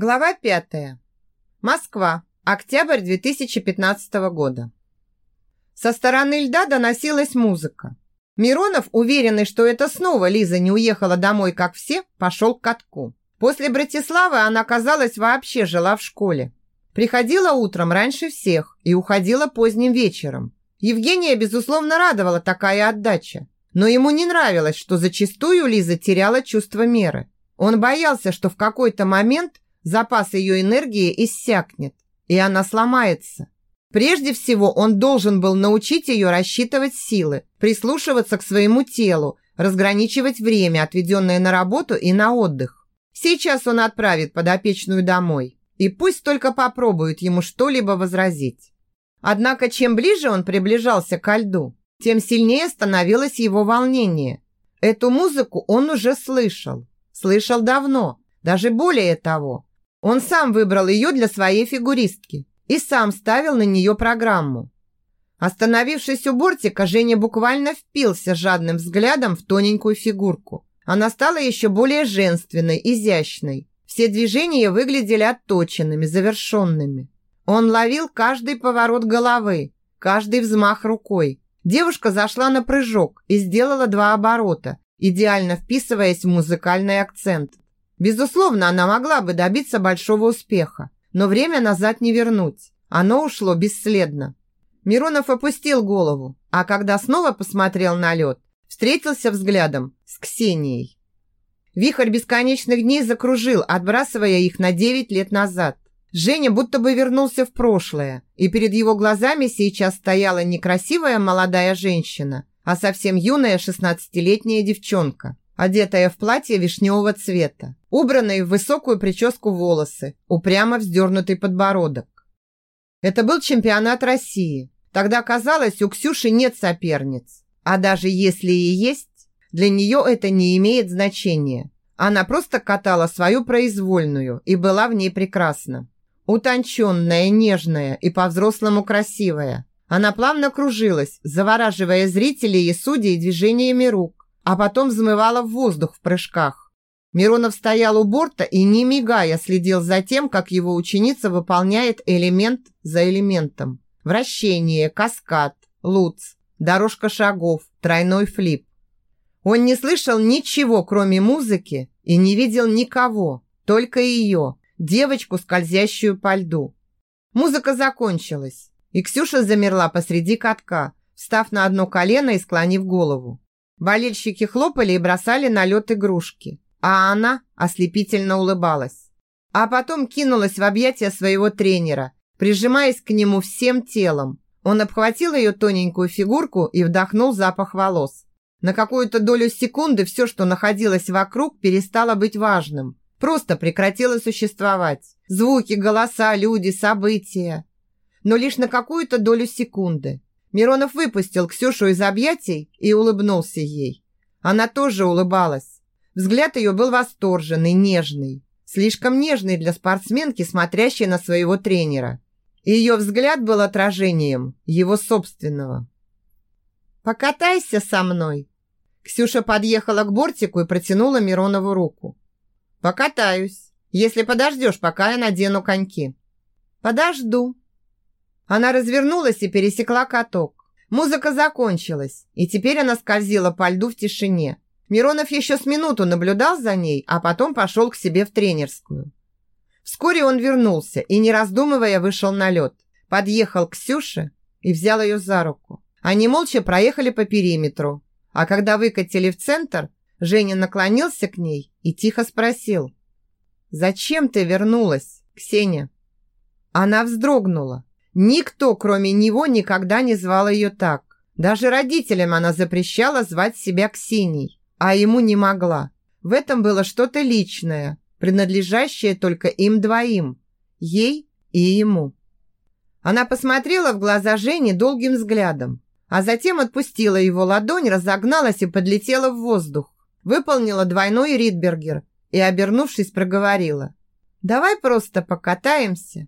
Глава 5. Москва. Октябрь 2015 года. Со стороны льда доносилась музыка. Миронов, уверенный, что это снова Лиза не уехала домой, как все, пошел к катку. После Братиславы она, казалось, вообще жила в школе. Приходила утром раньше всех и уходила поздним вечером. Евгения, безусловно, радовала такая отдача. Но ему не нравилось, что зачастую Лиза теряла чувство меры. Он боялся, что в какой-то момент – запас ее энергии иссякнет, и она сломается. Прежде всего, он должен был научить ее рассчитывать силы, прислушиваться к своему телу, разграничивать время, отведенное на работу и на отдых. Сейчас он отправит подопечную домой, и пусть только попробует ему что-либо возразить. Однако, чем ближе он приближался ко льду, тем сильнее становилось его волнение. Эту музыку он уже слышал. Слышал давно, даже более того. Он сам выбрал ее для своей фигуристки и сам ставил на нее программу. Остановившись у бортика, Женя буквально впился жадным взглядом в тоненькую фигурку. Она стала еще более женственной, изящной. Все движения выглядели отточенными, завершенными. Он ловил каждый поворот головы, каждый взмах рукой. Девушка зашла на прыжок и сделала два оборота, идеально вписываясь в музыкальный акцент. Безусловно, она могла бы добиться большого успеха, но время назад не вернуть. Оно ушло бесследно. Миронов опустил голову, а когда снова посмотрел на лед, встретился взглядом с Ксенией. Вихрь бесконечных дней закружил, отбрасывая их на девять лет назад. Женя будто бы вернулся в прошлое, и перед его глазами сейчас стояла не красивая молодая женщина, а совсем юная шестнадцатилетняя девчонка одетая в платье вишневого цвета, убранные в высокую прическу волосы, упрямо вздернутый подбородок. Это был чемпионат России. Тогда казалось, у Ксюши нет соперниц. А даже если и есть, для нее это не имеет значения. Она просто катала свою произвольную и была в ней прекрасна. Утонченная, нежная и по-взрослому красивая. Она плавно кружилась, завораживая зрителей и судей движениями рук, а потом взмывала в воздух в прыжках. Миронов стоял у борта и, не мигая, следил за тем, как его ученица выполняет элемент за элементом. Вращение, каскад, луц, дорожка шагов, тройной флип. Он не слышал ничего, кроме музыки, и не видел никого, только ее, девочку, скользящую по льду. Музыка закончилась, и Ксюша замерла посреди катка, встав на одно колено и склонив голову. Болельщики хлопали и бросали на лед игрушки, а она ослепительно улыбалась. А потом кинулась в объятия своего тренера, прижимаясь к нему всем телом. Он обхватил ее тоненькую фигурку и вдохнул запах волос. На какую-то долю секунды все, что находилось вокруг, перестало быть важным. Просто прекратило существовать. Звуки, голоса, люди, события. Но лишь на какую-то долю секунды. Миронов выпустил Ксюшу из объятий и улыбнулся ей. Она тоже улыбалась. Взгляд ее был восторженный, нежный. Слишком нежный для спортсменки, смотрящей на своего тренера. Ее взгляд был отражением его собственного. «Покатайся со мной!» Ксюша подъехала к бортику и протянула Миронову руку. «Покатаюсь, если подождешь, пока я надену коньки». «Подожду», она развернулась и пересекла каток. Музыка закончилась, и теперь она скользила по льду в тишине. Миронов еще с минуту наблюдал за ней, а потом пошел к себе в тренерскую. Вскоре он вернулся и, не раздумывая, вышел на лед. Подъехал к Ксюше и взял ее за руку. Они молча проехали по периметру. А когда выкатили в центр, Женя наклонился к ней и тихо спросил. «Зачем ты вернулась, Ксения?» Она вздрогнула. Никто, кроме него, никогда не звал ее так. Даже родителям она запрещала звать себя Ксенией, а ему не могла. В этом было что-то личное, принадлежащее только им двоим, ей и ему. Она посмотрела в глаза Жени долгим взглядом, а затем отпустила его ладонь, разогналась и подлетела в воздух, выполнила двойной ридбергер и, обернувшись, проговорила. «Давай просто покатаемся».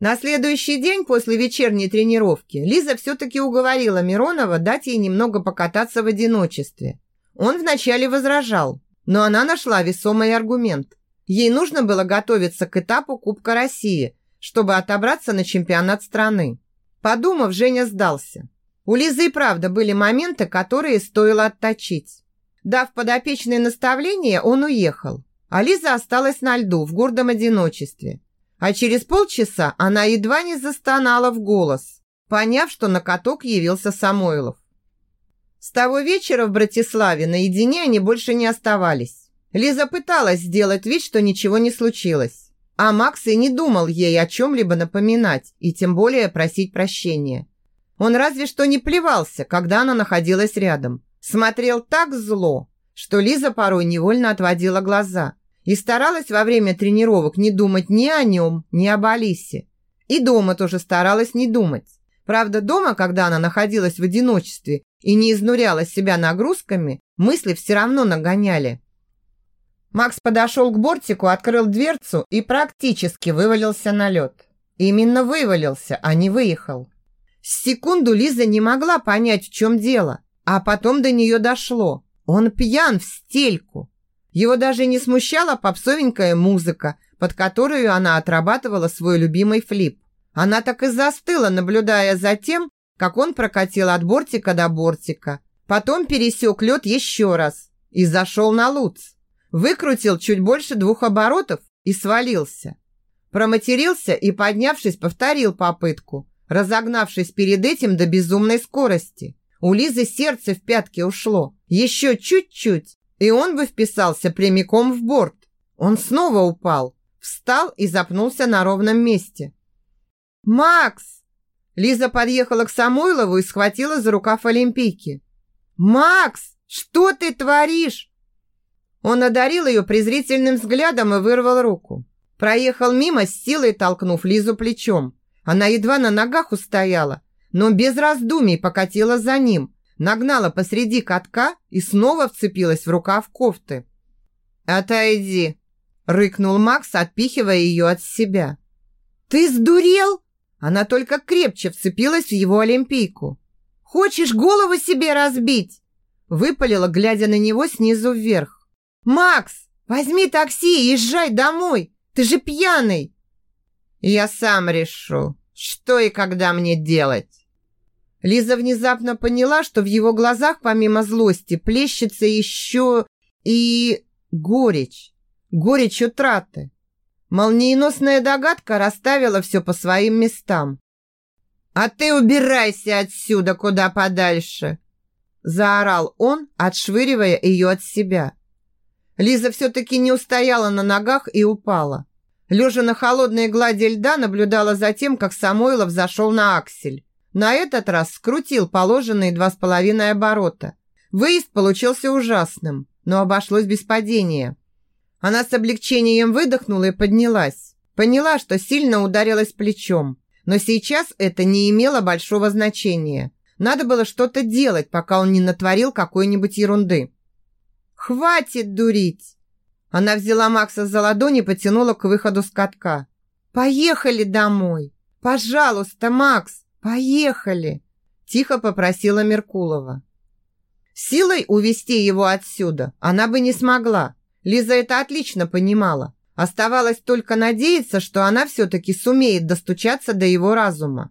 На следующий день после вечерней тренировки Лиза все-таки уговорила Миронова дать ей немного покататься в одиночестве. Он вначале возражал, но она нашла весомый аргумент. Ей нужно было готовиться к этапу Кубка России, чтобы отобраться на чемпионат страны. Подумав, Женя сдался. У Лизы и правда были моменты, которые стоило отточить. Дав подопечное наставление, он уехал. А Лиза осталась на льду в гордом одиночестве. А через полчаса она едва не застонала в голос, поняв, что на каток явился Самойлов. С того вечера в Братиславе наедине они больше не оставались. Лиза пыталась сделать вид, что ничего не случилось. А Макс и не думал ей о чем-либо напоминать и тем более просить прощения. Он разве что не плевался, когда она находилась рядом. Смотрел так зло, что Лиза порой невольно отводила глаза и старалась во время тренировок не думать ни о нем, ни об Алисе. И дома тоже старалась не думать. Правда, дома, когда она находилась в одиночестве и не изнуряла себя нагрузками, мысли все равно нагоняли. Макс подошел к бортику, открыл дверцу и практически вывалился на лед. Именно вывалился, а не выехал. С секунду Лиза не могла понять, в чем дело, а потом до нее дошло. Он пьян в стельку. Его даже не смущала попсовенькая музыка, под которую она отрабатывала свой любимый флип. Она так и застыла, наблюдая за тем, как он прокатил от бортика до бортика. Потом пересек лед еще раз и зашел на луц. Выкрутил чуть больше двух оборотов и свалился. Проматерился и, поднявшись, повторил попытку, разогнавшись перед этим до безумной скорости. У Лизы сердце в пятки ушло. Еще чуть-чуть, и он бы вписался прямиком в борт. Он снова упал, встал и запнулся на ровном месте. «Макс!» Лиза подъехала к Самойлову и схватила за рукав Олимпийки. «Макс, что ты творишь?» Он одарил ее презрительным взглядом и вырвал руку. Проехал мимо, с силой толкнув Лизу плечом. Она едва на ногах устояла, но без раздумий покатила за ним, нагнала посреди катка и снова вцепилась в рукав кофты. «Отойди!» – рыкнул Макс, отпихивая ее от себя. «Ты сдурел?» Она только крепче вцепилась в его олимпийку. «Хочешь голову себе разбить?» Выпалила, глядя на него снизу вверх. «Макс, возьми такси и езжай домой! Ты же пьяный!» «Я сам решу, что и когда мне делать!» Лиза внезапно поняла, что в его глазах помимо злости плещется еще и горечь. Горечь утраты. Молниеносная догадка расставила все по своим местам. «А ты убирайся отсюда куда подальше!» Заорал он, отшвыривая ее от себя. Лиза все-таки не устояла на ногах и упала. Лежа на холодной глади льда, наблюдала за тем, как Самойлов зашел на аксель. На этот раз скрутил положенные два с половиной оборота. Выезд получился ужасным, но обошлось без падения. Она с облегчением выдохнула и поднялась. Поняла, что сильно ударилась плечом. Но сейчас это не имело большого значения. Надо было что-то делать, пока он не натворил какой-нибудь ерунды. «Хватит дурить!» Она взяла Макса за ладони и потянула к выходу с катка. «Поехали домой! Пожалуйста, Макс, поехали!» Тихо попросила Меркулова. Силой увести его отсюда она бы не смогла. Лиза это отлично понимала. Оставалось только надеяться, что она все-таки сумеет достучаться до его разума.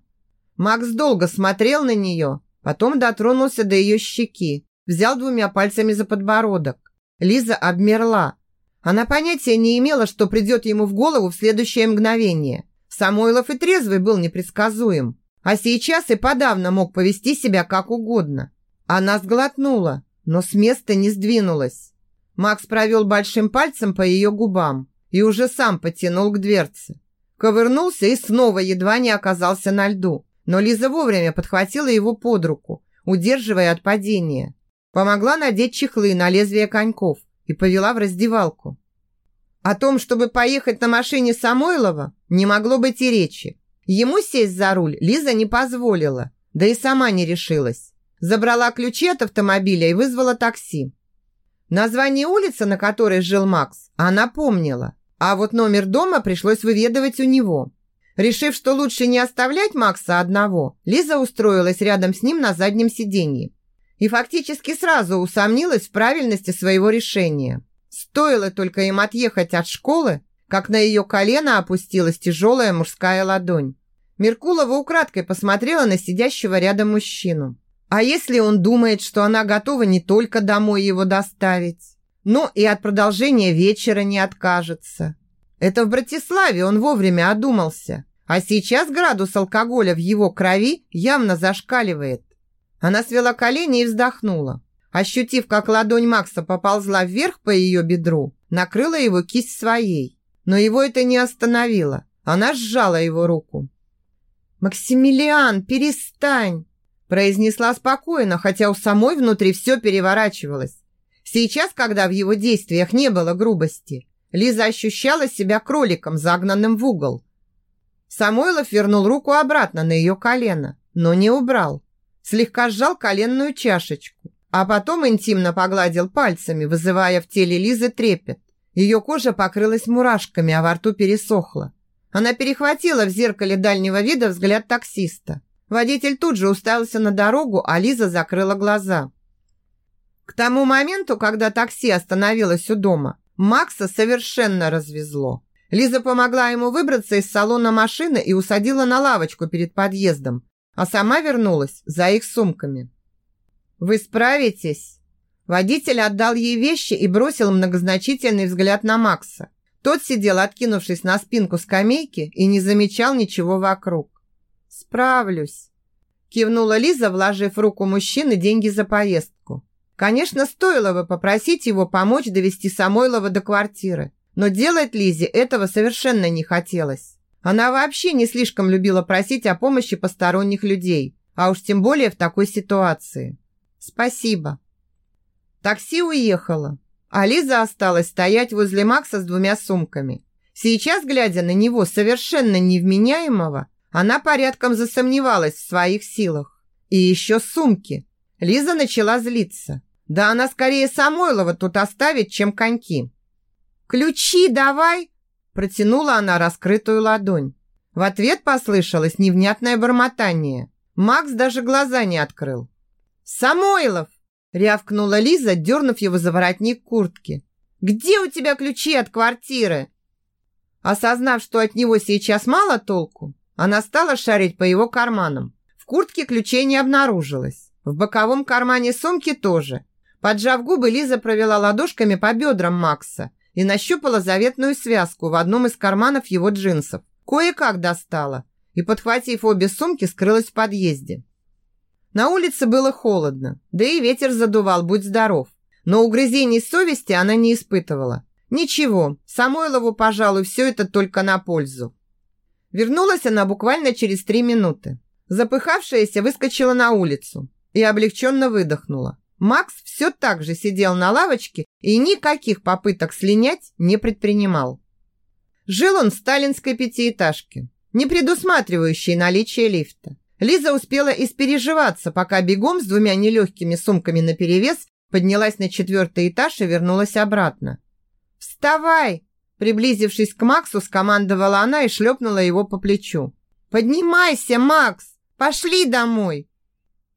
Макс долго смотрел на нее, потом дотронулся до ее щеки, взял двумя пальцами за подбородок. Лиза обмерла. Она понятия не имела, что придет ему в голову в следующее мгновение. Самойлов и трезвый был непредсказуем, а сейчас и подавно мог повести себя как угодно. Она сглотнула, но с места не сдвинулась. Макс провел большим пальцем по ее губам и уже сам потянул к дверце. Ковырнулся и снова едва не оказался на льду, но Лиза вовремя подхватила его под руку, удерживая от падения. Помогла надеть чехлы на лезвие коньков и повела в раздевалку. О том, чтобы поехать на машине Самойлова, не могло быть и речи. Ему сесть за руль Лиза не позволила, да и сама не решилась. Забрала ключи от автомобиля и вызвала такси. Название улицы, на которой жил Макс, она помнила, а вот номер дома пришлось выведывать у него. Решив, что лучше не оставлять Макса одного, Лиза устроилась рядом с ним на заднем сиденье и фактически сразу усомнилась в правильности своего решения. Стоило только им отъехать от школы, как на ее колено опустилась тяжелая мужская ладонь. Меркулова украдкой посмотрела на сидящего рядом мужчину. А если он думает, что она готова не только домой его доставить, но и от продолжения вечера не откажется? Это в Братиславе он вовремя одумался. А сейчас градус алкоголя в его крови явно зашкаливает. Она свела колени и вздохнула. Ощутив, как ладонь Макса поползла вверх по ее бедру, накрыла его кисть своей. Но его это не остановило. Она сжала его руку. «Максимилиан, перестань!» произнесла спокойно, хотя у самой внутри все переворачивалось. Сейчас, когда в его действиях не было грубости, Лиза ощущала себя кроликом, загнанным в угол. Самойлов вернул руку обратно на ее колено, но не убрал. Слегка сжал коленную чашечку, а потом интимно погладил пальцами, вызывая в теле Лизы трепет. Ее кожа покрылась мурашками, а во рту пересохла. Она перехватила в зеркале дальнего вида взгляд таксиста. Водитель тут же уставился на дорогу, а Лиза закрыла глаза. К тому моменту, когда такси остановилось у дома, Макса совершенно развезло. Лиза помогла ему выбраться из салона машины и усадила на лавочку перед подъездом, а сама вернулась за их сумками. «Вы справитесь?» Водитель отдал ей вещи и бросил многозначительный взгляд на Макса. Тот сидел, откинувшись на спинку скамейки, и не замечал ничего вокруг. «Справлюсь», – кивнула Лиза, вложив руку мужчины деньги за поездку. Конечно, стоило бы попросить его помочь довести Самойлова до квартиры, но делать Лизе этого совершенно не хотелось. Она вообще не слишком любила просить о помощи посторонних людей, а уж тем более в такой ситуации. «Спасибо». Такси уехало, а Лиза осталась стоять возле Макса с двумя сумками. Сейчас, глядя на него совершенно невменяемого, она порядком засомневалась в своих силах. И еще сумки. Лиза начала злиться. Да она скорее Самойлова тут оставит, чем коньки. «Ключи давай!» Протянула она раскрытую ладонь. В ответ послышалось невнятное бормотание. Макс даже глаза не открыл. «Самойлов!» Рявкнула Лиза, дернув его за воротник куртки. «Где у тебя ключи от квартиры?» Осознав, что от него сейчас мало толку, она стала шарить по его карманам. В куртке ключей не обнаружилось. В боковом кармане сумки тоже. Поджав губы, Лиза провела ладошками по бедрам Макса и нащупала заветную связку в одном из карманов его джинсов. Кое-как достала и, подхватив обе сумки, скрылась в подъезде. На улице было холодно, да и ветер задувал, будь здоров. Но угрызений совести она не испытывала. Ничего, Самойлову, пожалуй, все это только на пользу. Вернулась она буквально через три минуты. Запыхавшаяся выскочила на улицу и облегченно выдохнула. Макс все так же сидел на лавочке и никаких попыток слинять не предпринимал. Жил он в сталинской пятиэтажке, не предусматривающей наличие лифта. Лиза успела испереживаться, пока бегом с двумя нелегкими сумками наперевес поднялась на четвертый этаж и вернулась обратно. «Вставай!» Приблизившись к Максу, скомандовала она и шлепнула его по плечу. «Поднимайся, Макс! Пошли домой!»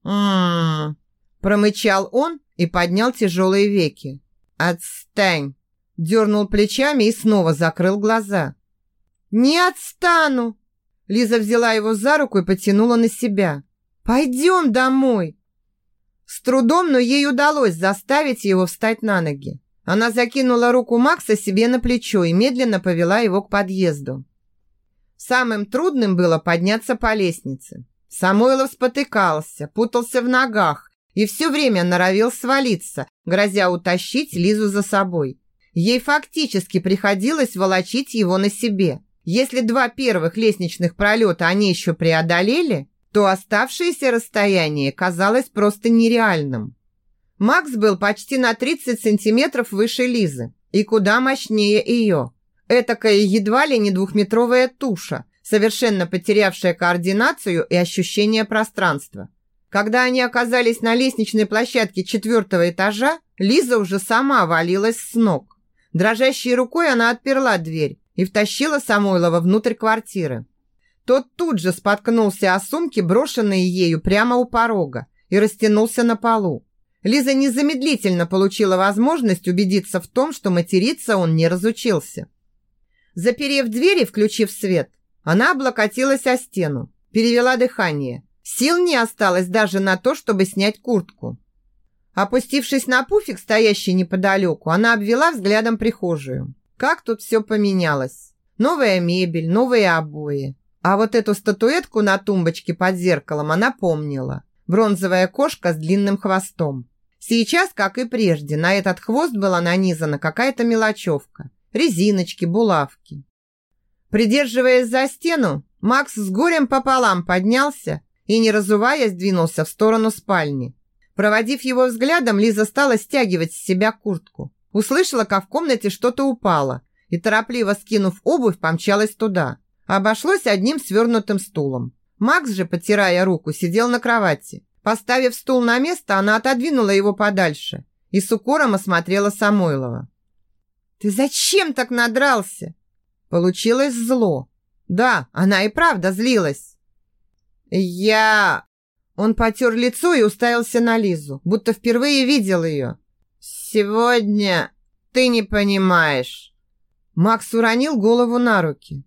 «М-м-м!» Промычал он и поднял тяжелые веки. «Отстань!» Дернул плечами и снова закрыл глаза. «Не отстану!» Лиза взяла его за руку и потянула на себя. «Пойдем домой!» С трудом, но ей удалось заставить его встать на ноги. Она закинула руку Макса себе на плечо и медленно повела его к подъезду. Самым трудным было подняться по лестнице. Самойлов спотыкался, путался в ногах и все время норовил свалиться, грозя утащить Лизу за собой. Ей фактически приходилось волочить его на себе – если два первых лестничных пролета они еще преодолели, то оставшееся расстояние казалось просто нереальным. Макс был почти на 30 сантиметров выше Лизы и куда мощнее ее. Этакая едва ли не двухметровая туша, совершенно потерявшая координацию и ощущение пространства. Когда они оказались на лестничной площадке четвертого этажа, Лиза уже сама валилась с ног. Дрожащей рукой она отперла дверь и втащила Самойлова внутрь квартиры. Тот тут же споткнулся о сумки, брошенные ею прямо у порога, и растянулся на полу. Лиза незамедлительно получила возможность убедиться в том, что материться он не разучился. Заперев дверь и включив свет, она облокотилась о стену, перевела дыхание. Сил не осталось даже на то, чтобы снять куртку. Опустившись на пуфик, стоящий неподалеку, она обвела взглядом прихожую. Как тут все поменялось. Новая мебель, новые обои. А вот эту статуэтку на тумбочке под зеркалом она помнила. Бронзовая кошка с длинным хвостом. Сейчас, как и прежде, на этот хвост была нанизана какая-то мелочевка. Резиночки, булавки. Придерживаясь за стену, Макс с горем пополам поднялся и, не разуваясь, двинулся в сторону спальни. Проводив его взглядом, Лиза стала стягивать с себя куртку. Услышала, как в комнате что-то упало, и, торопливо скинув обувь, помчалась туда. Обошлось одним свернутым стулом. Макс же, потирая руку, сидел на кровати. Поставив стул на место, она отодвинула его подальше и с укором осмотрела Самойлова. «Ты зачем так надрался?» Получилось зло. Да, она и правда злилась. «Я...» Он потер лицо и уставился на Лизу, будто впервые видел ее. «Сегодня ты не понимаешь». Макс уронил голову на руки.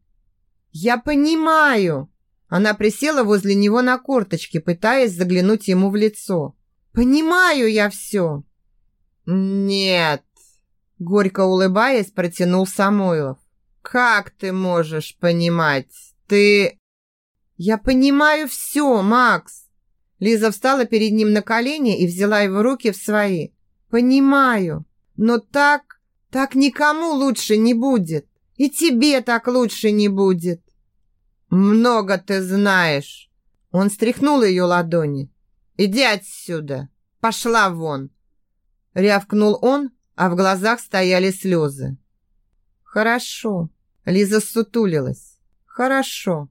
«Я понимаю!» Она присела возле него на корточки, пытаясь заглянуть ему в лицо. «Понимаю я все!» «Нет!» Горько улыбаясь, протянул Самойлов. «Как ты можешь понимать? Ты...» «Я понимаю все, Макс!» Лиза встала перед ним на колени и взяла его руки в свои. «Понимаю, но так, так никому лучше не будет. И тебе так лучше не будет. Много ты знаешь. Он стряхнул ее ладони. Иди отсюда. Пошла вон. Рявкнул он, а в глазах стояли слезы. Хорошо. Лиза сутулилась. Хорошо.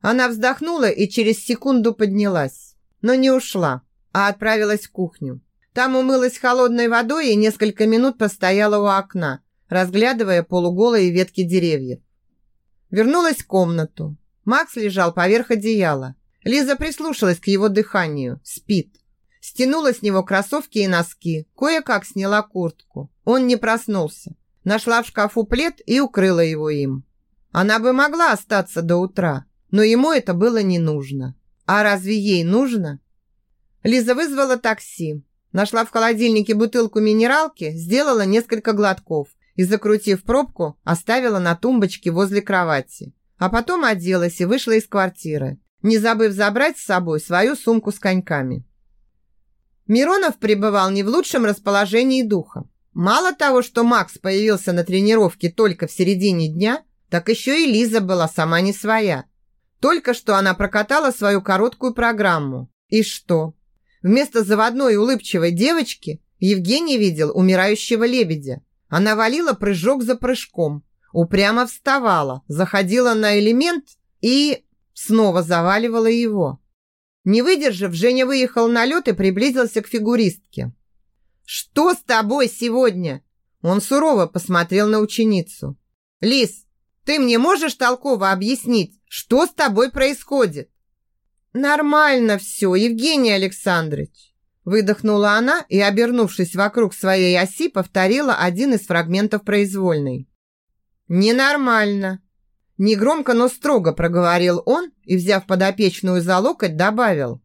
Она вздохнула и через секунду поднялась, но не ушла, а отправилась в кухню. Там умылась холодной водой и несколько минут постояла у окна, разглядывая полуголые ветки деревьев. Вернулась в комнату. Макс лежал поверх одеяла. Лиза прислушалась к его дыханию. Спит. Стянула с него кроссовки и носки. Кое-как сняла куртку. Он не проснулся. Нашла в шкафу плед и укрыла его им. Она бы могла остаться до утра, но ему это было не нужно. А разве ей нужно? Лиза вызвала такси. Нашла в холодильнике бутылку минералки, сделала несколько глотков и, закрутив пробку, оставила на тумбочке возле кровати. А потом оделась и вышла из квартиры, не забыв забрать с собой свою сумку с коньками. Миронов пребывал не в лучшем расположении духа. Мало того, что Макс появился на тренировке только в середине дня, так еще и Лиза была сама не своя. Только что она прокатала свою короткую программу. И что? Вместо заводной улыбчивой девочки Евгений видел умирающего лебедя. Она валила прыжок за прыжком, упрямо вставала, заходила на элемент и снова заваливала его. Не выдержав, Женя выехал на лед и приблизился к фигуристке. «Что с тобой сегодня?» Он сурово посмотрел на ученицу. «Лис, ты мне можешь толково объяснить, что с тобой происходит?» «Нормально все, Евгений Александрович. Выдохнула она и, обернувшись вокруг своей оси, повторила один из фрагментов произвольной. «Ненормально!» Негромко, но строго проговорил он и, взяв подопечную за локоть, добавил.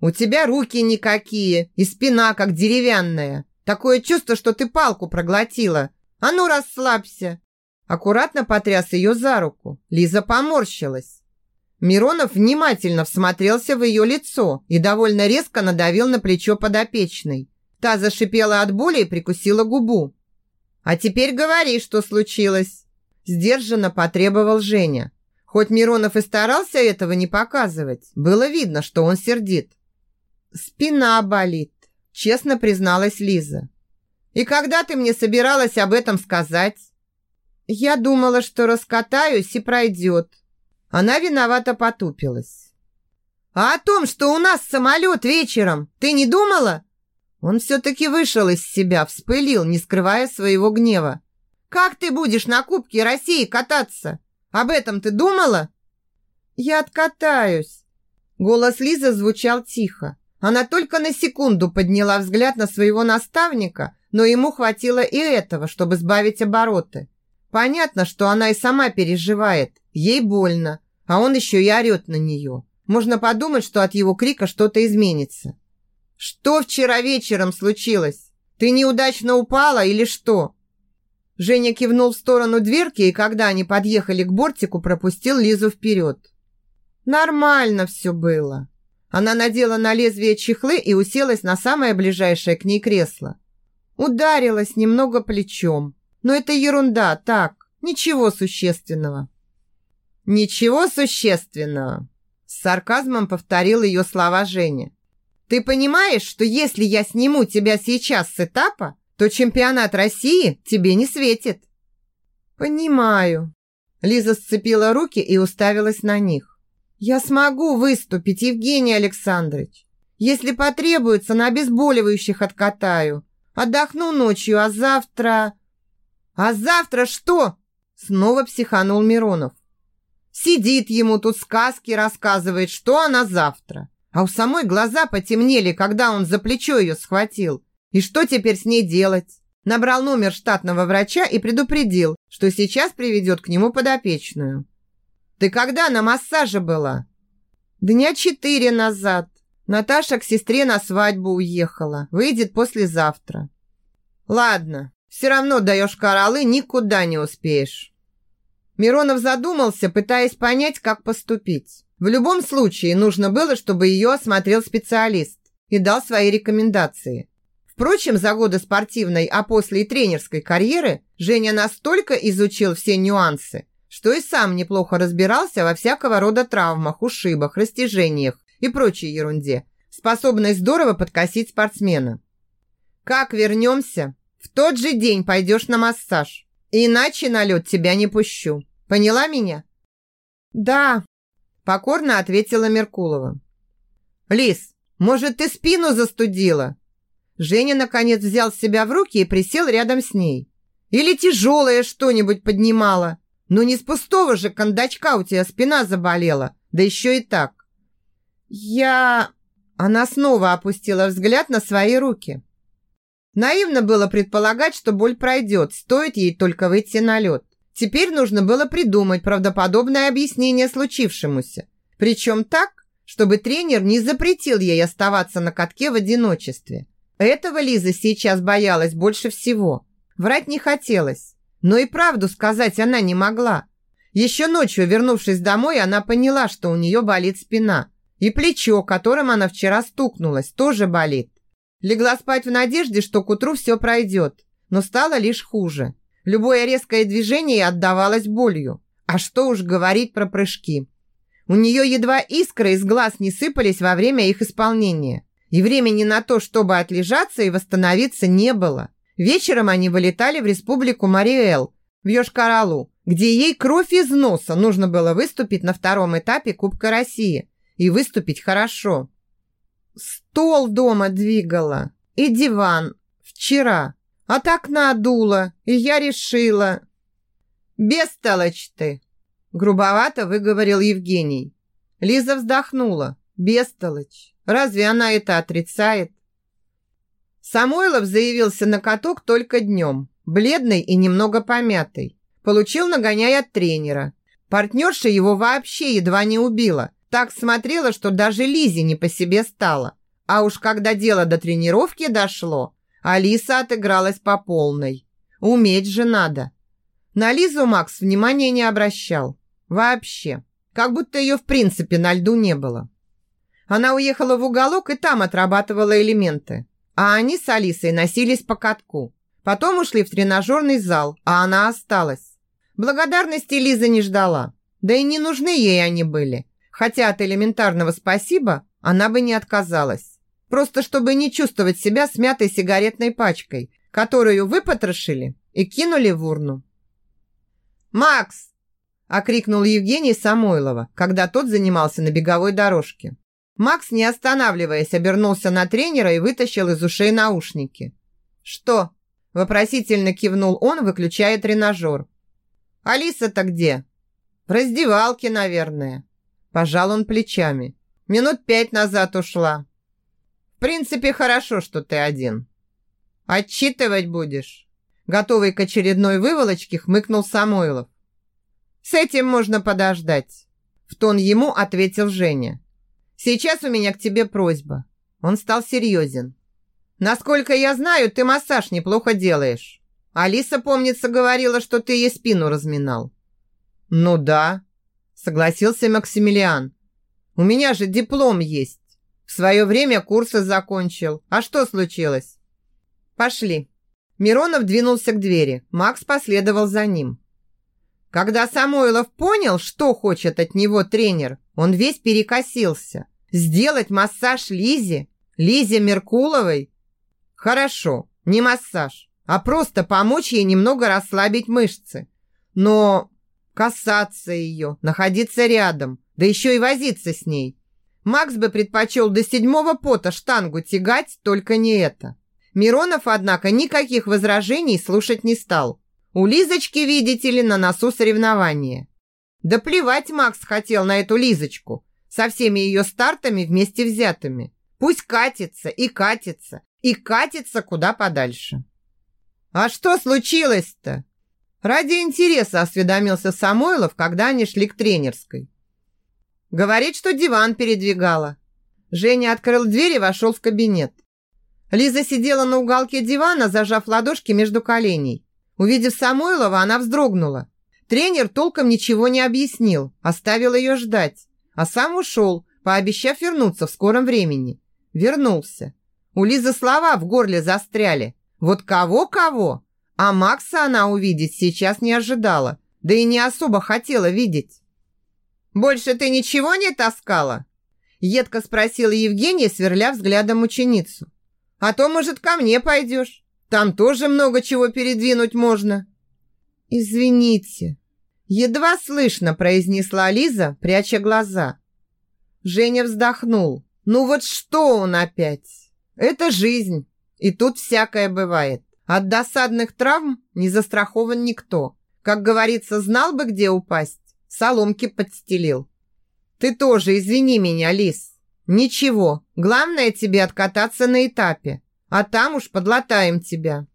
«У тебя руки никакие и спина как деревянная. Такое чувство, что ты палку проглотила. А ну, расслабься!» Аккуратно потряс ее за руку. Лиза поморщилась. Миронов внимательно всмотрелся в ее лицо и довольно резко надавил на плечо подопечной. Та зашипела от боли и прикусила губу. «А теперь говори, что случилось!» Сдержанно потребовал Женя. Хоть Миронов и старался этого не показывать, было видно, что он сердит. «Спина болит», – честно призналась Лиза. «И когда ты мне собиралась об этом сказать?» «Я думала, что раскатаюсь и пройдет», она виновато потупилась. «А о том, что у нас самолет вечером, ты не думала?» Он все-таки вышел из себя, вспылил, не скрывая своего гнева. «Как ты будешь на Кубке России кататься? Об этом ты думала?» «Я откатаюсь». Голос Лизы звучал тихо. Она только на секунду подняла взгляд на своего наставника, но ему хватило и этого, чтобы сбавить обороты. Понятно, что она и сама переживает, ей больно, а он еще и орет на нее. Можно подумать, что от его крика что-то изменится. «Что вчера вечером случилось? Ты неудачно упала или что?» Женя кивнул в сторону дверки и, когда они подъехали к бортику, пропустил Лизу вперед. «Нормально все было». Она надела на лезвие чехлы и уселась на самое ближайшее к ней кресло. Ударилась немного плечом. Но это ерунда, так, ничего существенного. «Ничего существенного», – с сарказмом повторил ее слова Женя. «Ты понимаешь, что если я сниму тебя сейчас с этапа, то чемпионат России тебе не светит?» «Понимаю». Лиза сцепила руки и уставилась на них. «Я смогу выступить, Евгений Александрович. Если потребуется, на обезболивающих откатаю. Отдохну ночью, а завтра...» «А завтра что?» Снова психанул Миронов. Сидит ему тут сказки рассказывает, что она завтра. А у самой глаза потемнели, когда он за плечо ее схватил. И что теперь с ней делать? Набрал номер штатного врача и предупредил, что сейчас приведет к нему подопечную. «Ты когда на массаже была?» «Дня четыре назад. Наташа к сестре на свадьбу уехала. Выйдет послезавтра». «Ладно, все равно даешь королы, никуда не успеешь». Миронов задумался, пытаясь понять, как поступить. В любом случае, нужно было, чтобы ее осмотрел специалист и дал свои рекомендации. Впрочем, за годы спортивной, а после и тренерской карьеры Женя настолько изучил все нюансы, что и сам неплохо разбирался во всякого рода травмах, ушибах, растяжениях и прочей ерунде, способной здорово подкосить спортсмена. «Как вернемся, в тот же день пойдешь на массаж, иначе на лед тебя не пущу. Поняла меня?» «Да», – покорно ответила Меркулова. «Лис, может, ты спину застудила?» Женя, наконец, взял себя в руки и присел рядом с ней. «Или тяжелое что-нибудь поднимала? Ну не с пустого же кондачка у тебя спина заболела, да еще и так». «Я...» Она снова опустила взгляд на свои руки. Наивно было предполагать, что боль пройдет, стоит ей только выйти на лед. Теперь нужно было придумать правдоподобное объяснение случившемуся. Причем так, чтобы тренер не запретил ей оставаться на катке в одиночестве. Этого Лиза сейчас боялась больше всего. Врать не хотелось, но и правду сказать она не могла. Еще ночью, вернувшись домой, она поняла, что у нее болит спина. И плечо, которым она вчера стукнулась, тоже болит. Легла спать в надежде, что к утру все пройдет, но стало лишь хуже. Любое резкое движение отдавалось болью. А что уж говорить про прыжки. У нее едва искры из глаз не сыпались во время их исполнения. И времени на то, чтобы отлежаться и восстановиться, не было. Вечером они вылетали в республику Мариэл, в Йошкар-Олу, где ей кровь из носа нужно было выступить на втором этапе Кубка России. И выступить хорошо. Стол дома двигала. И диван. Вчера. От окна дуло, и я решила... «Бестолочь ты!» Грубовато выговорил Евгений. Лиза вздохнула. «Бестолочь! Разве она это отрицает?» Самойлов заявился на каток только днем, бледный и немного помятый. Получил нагоняй от тренера. Партнерша его вообще едва не убила. Так смотрела, что даже Лизе не по себе стало. А уж когда дело до тренировки дошло, Алиса отыгралась по полной. Уметь же надо. На Лизу Макс внимания не обращал. Вообще. Как будто ее в принципе на льду не было. Она уехала в уголок и там отрабатывала элементы. А они с Алисой носились по катку. Потом ушли в тренажерный зал, а она осталась. Благодарности Лиза не ждала. Да и не нужны ей они были. Хотя от элементарного спасибо она бы не отказалась. Просто чтобы не чувствовать себя смятой сигаретной пачкой, которую выпотрошили и кинули в урну. «Макс!» – окрикнул Евгений Самойлова, когда тот занимался на беговой дорожке. Макс, не останавливаясь, обернулся на тренера и вытащил из ушей наушники. «Что?» – вопросительно кивнул он, выключая тренажер. «Алиса-то где?» «В раздевалке, наверное». Пожал он плечами. «Минут пять назад ушла». В принципе, хорошо, что ты один. Отчитывать будешь. Готовый к очередной выволочке, хмыкнул Самойлов. С этим можно подождать. В тон ему ответил Женя. Сейчас у меня к тебе просьба. Он стал серьезен. Насколько я знаю, ты массаж неплохо делаешь. Алиса, помнится, говорила, что ты ей спину разминал. Ну да, согласился Максимилиан. У меня же диплом есть. В свое время курсы закончил. А что случилось? Пошли. Миронов двинулся к двери. Макс последовал за ним. Когда Самойлов понял, что хочет от него тренер, он весь перекосился. Сделать массаж Лизе? Лизе Меркуловой? Хорошо, не массаж, а просто помочь ей немного расслабить мышцы. Но касаться ее, находиться рядом, да еще и возиться с ней. Макс бы предпочел до седьмого пота штангу тягать, только не это. Миронов, однако, никаких возражений слушать не стал. У Лизочки, видите ли, на носу соревнования. Да плевать Макс хотел на эту Лизочку со всеми ее стартами вместе взятыми. Пусть катится и катится, и катится куда подальше. А что случилось-то? Ради интереса осведомился Самойлов, когда они шли к тренерской. Говорит, что диван передвигала. Женя открыл дверь и вошел в кабинет. Лиза сидела на уголке дивана, зажав ладошки между коленей. Увидев Самойлова, она вздрогнула. Тренер толком ничего не объяснил, оставил ее ждать, а сам ушел, пообещав вернуться в скором времени. Вернулся. У Лизы слова в горле застряли. Вот кого-кого, а Макса она увидеть сейчас не ожидала, да и не особо хотела видеть. «Больше ты ничего не таскала?» Едко спросила Евгения, сверля взглядом ученицу. «А то, может, ко мне пойдешь? Там тоже много чего передвинуть можно». «Извините», едва слышно произнесла Лиза, пряча глаза. Женя вздохнул. «Ну вот что он опять? Это жизнь, и тут всякое бывает. От досадных травм не застрахован никто. Как говорится, знал бы, где упасть, соломки подстелил. Ты тоже извини меня, Лиз. Ничего, главное тебе откататься на этапе, а там уж подлатаем тебя.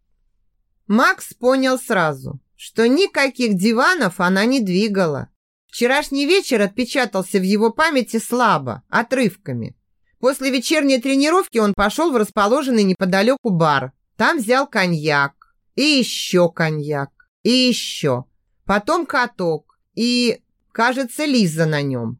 Макс понял сразу, что никаких диванов она не двигала. Вчерашний вечер отпечатался в его памяти слабо, отрывками. После вечерней тренировки он пошел в расположенный неподалеку бар. Там взял коньяк, и еще коньяк, и еще. Потом каток, и, кажется, Лиза на нем.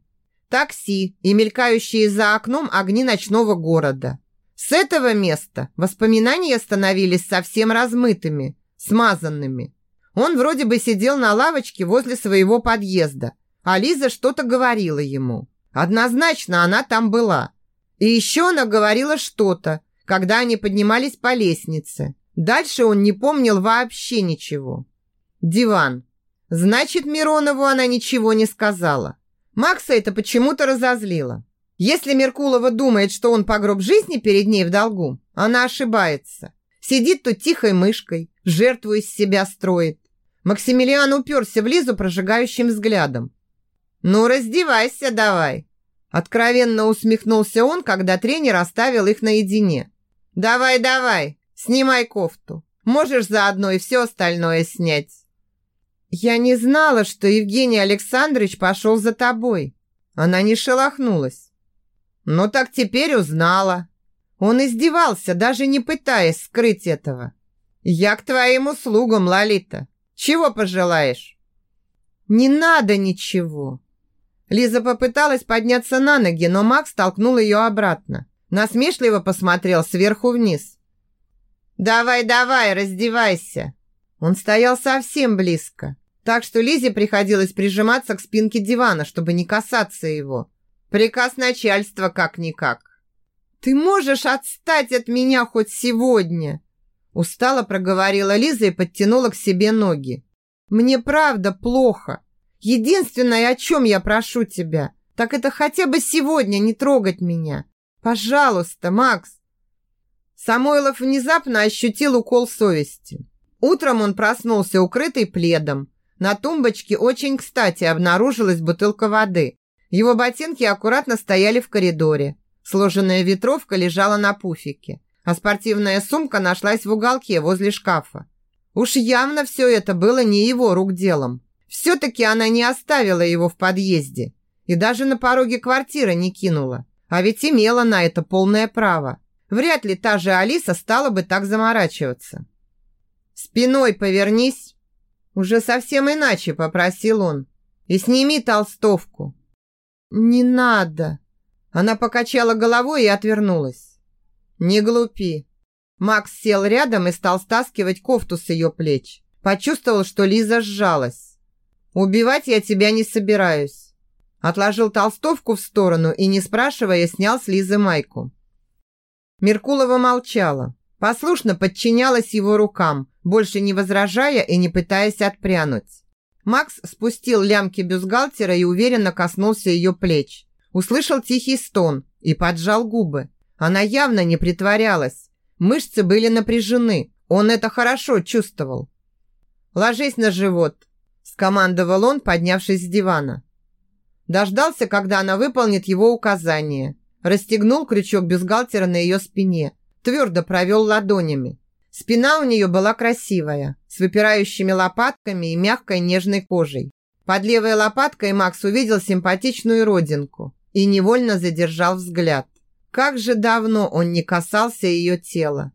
Такси и мелькающие за окном огни ночного города. С этого места воспоминания становились совсем размытыми, смазанными. Он вроде бы сидел на лавочке возле своего подъезда, а Лиза что-то говорила ему. Однозначно она там была. И еще она говорила что-то, когда они поднимались по лестнице. Дальше он не помнил вообще ничего. Диван. Значит, Миронову она ничего не сказала. Макса это почему-то разозлило. Если Меркулова думает, что он по гроб жизни перед ней в долгу, она ошибается. Сидит тут тихой мышкой, жертву из себя строит. Максимилиан уперся в Лизу прожигающим взглядом. «Ну, раздевайся давай!» Откровенно усмехнулся он, когда тренер оставил их наедине. «Давай, давай, снимай кофту. Можешь заодно и все остальное снять». «Я не знала, что Евгений Александрович пошел за тобой». Она не шелохнулась. «Ну так теперь узнала». Он издевался, даже не пытаясь скрыть этого. «Я к твоим услугам, Лолита. Чего пожелаешь?» «Не надо ничего». Лиза попыталась подняться на ноги, но Макс толкнул ее обратно. Насмешливо посмотрел сверху вниз. «Давай, давай, раздевайся!» Он стоял совсем близко, так что Лизе приходилось прижиматься к спинке дивана, чтобы не касаться его. Приказ начальства как-никак. «Ты можешь отстать от меня хоть сегодня?» Устало проговорила Лиза и подтянула к себе ноги. Мне правда плохо. Единственное, о чем я прошу тебя, так это хотя бы сегодня не трогать меня. Пожалуйста, Макс. Самойлов внезапно ощутил укол совести. Утром он проснулся укрытый пледом. На тумбочке очень кстати обнаружилась бутылка воды. Его ботинки аккуратно стояли в коридоре. Сложенная ветровка лежала на пуфике, а спортивная сумка нашлась в уголке возле шкафа. Уж явно все это было не его рук делом. Все-таки она не оставила его в подъезде и даже на пороге квартиры не кинула. А ведь имела на это полное право. Вряд ли та же Алиса стала бы так заморачиваться. «Спиной повернись!» Уже совсем иначе попросил он. «И сними толстовку». «Не надо!» Она покачала головой и отвернулась. «Не глупи!» Макс сел рядом и стал стаскивать кофту с ее плеч. Почувствовал, что Лиза сжалась. «Убивать я тебя не собираюсь». Отложил толстовку в сторону и, не спрашивая, снял с Лизы майку. Меркулова молчала. Послушно подчинялась его рукам, больше не возражая и не пытаясь отпрянуть. Макс спустил лямки бюстгальтера и уверенно коснулся ее плеч. Услышал тихий стон и поджал губы. Она явно не притворялась. Мышцы были напряжены. Он это хорошо чувствовал. «Ложись на живот», – скомандовал он, поднявшись с дивана. Дождался, когда она выполнит его указание. Расстегнул крючок бюстгальтера на ее спине. Твердо провел ладонями. Спина у нее была красивая, с выпирающими лопатками и мягкой нежной кожей. Под левой лопаткой Макс увидел симпатичную родинку и невольно задержал взгляд. Как же давно он не касался ее тела.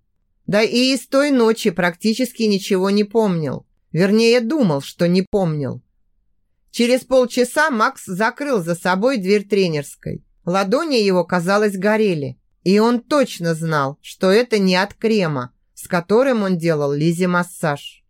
Да и из той ночи практически ничего не помнил. Вернее, думал, что не помнил. Через полчаса Макс закрыл за собой дверь тренерской. Ладони его, казалось, горели. И он точно знал, что это не от крема, с которым он делал Лизе массаж.